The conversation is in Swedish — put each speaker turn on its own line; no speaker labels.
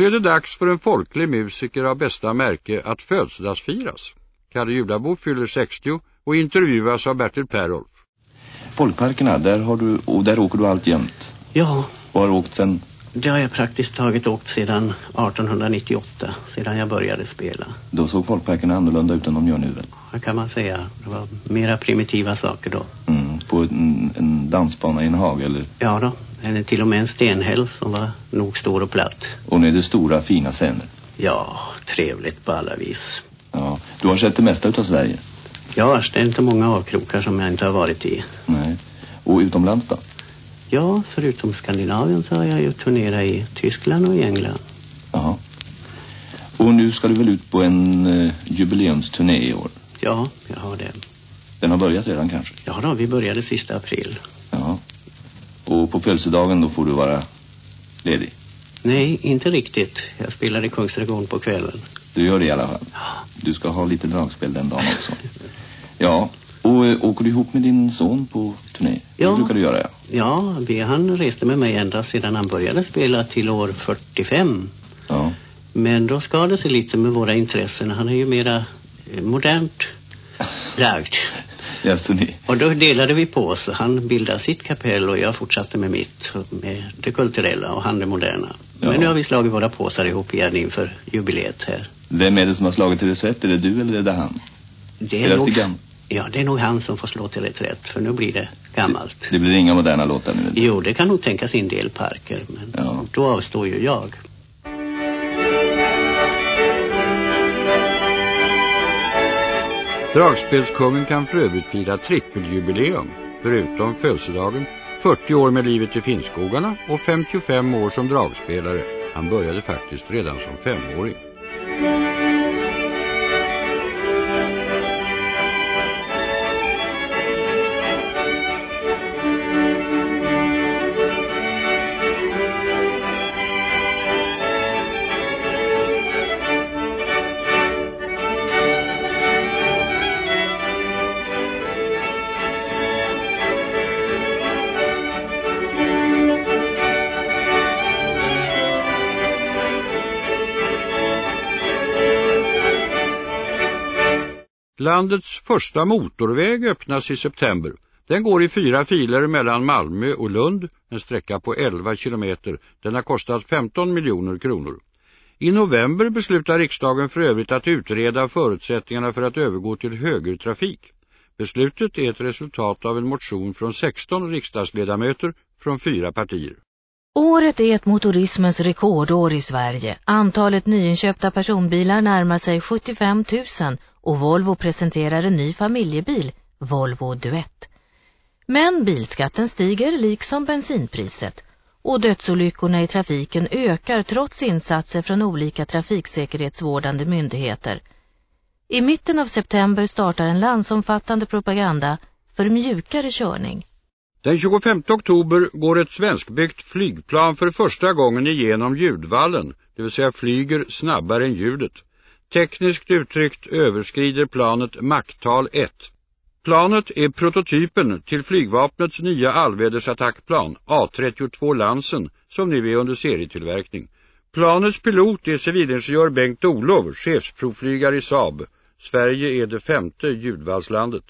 Så är det dags för en folklig musiker av bästa märke att födelsedagsfiras. Kalle Julabo fyller 60 och intervjuas av Bertil Perolf.
Folkparkerna, där, har du, och där åker du allt jämt.
Ja.
Och har åkt sen?
Det har jag praktiskt taget åkt sedan 1898, sedan jag började spela.
Då såg folkparkerna annorlunda ut än de gör nu väl?
Det kan man säga. Det var mera primitiva saker då.
Mm, på en, en dansbana i en hage eller?
Ja då, eller till och med en stenhäll som var nog stor och platt.
Och nu är det stora fina scener?
Ja, trevligt på alla vis.
Ja, du har sett det mesta utav Sverige?
Ja, det är inte många avkrokar som jag inte har varit i.
Nej. Och utomlands då?
Ja, förutom Skandinavien så har jag ju turnerat i Tyskland och i England.
Ja. Och nu ska du väl ut på en uh, jubileumsturné i år?
Ja, jag har det.
Den har börjat redan kanske?
Ja då, vi började sista april.
Och på födelsedagen då får du vara ledig?
Nej, inte riktigt. Jag spelar i Kungsträdgården på kvällen.
Du gör det i alla fall? Du ska ha lite dragspel den dagen också. Ja, och äh, åker du ihop med din son på turné?
Ja.
Det brukar du göra, ja.
Ja, han reste med mig ända sedan han började spela till år 45.
Ja.
Men då skadade sig lite med våra intressen. Han är ju mera eh, modernt lagd.
Ja, så ni...
Och då delade vi på oss. Han bildade sitt kapell och jag fortsatte med mitt. Med det kulturella och han det moderna.
Ja.
Men nu har vi slagit våra påsar ihop igen inför jubileet här.
Vem är det som har slagit till reträtt? Är det du eller är det han?
Det
Är det
nog, ja, det är nog han som får slå till reträtt. För nu blir det gammalt.
Det blir inga moderna låtar nu?
Jo, det kan nog tänkas i en del parker. Men
Ja.
då avstår ju jag.
Dragspelskungen kan för övrigt fira trippeljubileum, förutom födelsedagen, 40 år med livet i Finnskogarna och 55 år som dragspelare. Han började faktiskt redan som femåring. Landets första motorväg öppnas i september. Den går i fyra filer mellan Malmö och Lund, en sträcka på 11 kilometer. Den har kostat 15 miljoner kronor. I november beslutar riksdagen för övrigt att utreda förutsättningarna för att övergå till högertrafik. Beslutet är ett resultat av en motion från 16 riksdagsledamöter från fyra partier.
Året är ett motorismens rekordår i Sverige. Antalet nyinköpta personbilar närmar sig 75 000 och Volvo presenterar en ny familjebil, Volvo Duett. Men bilskatten stiger liksom bensinpriset och dödsolyckorna i trafiken ökar trots insatser från olika trafiksäkerhetsvårdande myndigheter. I mitten av september startar en landsomfattande propaganda för mjukare körning.
Den 25 oktober går ett svenskbyggt flygplan för första gången igenom ljudvallen, det vill säga flyger snabbare än ljudet. Tekniskt uttryckt överskrider planet makttal 1. Planet är prototypen till flygvapnets nya allvädersattackplan A32 Lansen som nu är under serietillverkning. Planets pilot är civilingenjör Bengt Olov, chefsprovflygare i Saab. Sverige är det femte ljudvallslandet.